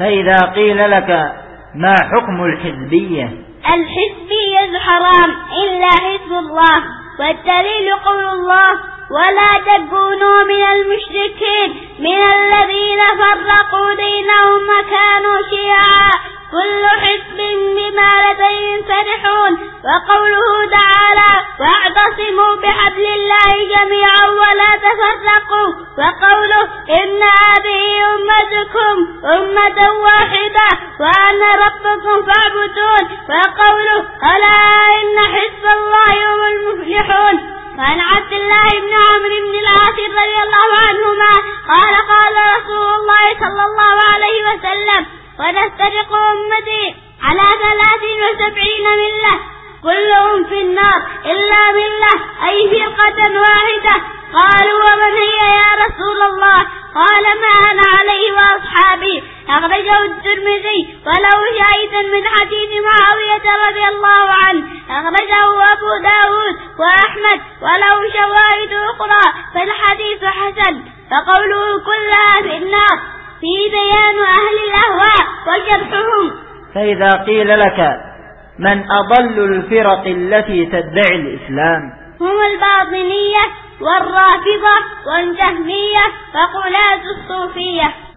فإذا قيل لك ما حكم الحزبية؟ الحزبية حرام إلا حزب الله والدليل قول الله ولا تكونوا من المشركين من الذين فرقوا دينهم وكانوا شيعا. كل حزب بما لديهم فرحون. وقوله تعالى واعتصموا بحبل الله جميعا ولا تفرقوا. وقوله إن هذه أمتكم أمة واحدة وأنا ربكم فاعبدون. وقوله ألا إن حزب الله هم المفلحون؟ وعن عبد الله بن عمرو بن العاص رضي الله عنهما قال قال رسول الله صلى الله عليه وسلم ونسترق أمتي على ثلاث وسبعين ملة كلهم في النار إلا ملة أي فرقة أخرجه الترمذي ولو شاهدا من حديث معاوية رضي الله عنه. أخرجه أبو داود وأحمد ولو شواهد أخرى فالحديث حسن. فقوله كلها في النار في بيان أهل الأهواء وجرحهم فإذا قيل لك من أضل الفرق التي تدعي الإسلام؟ هم الباطنية والرافضة والجهمية وقلاة الصوفية.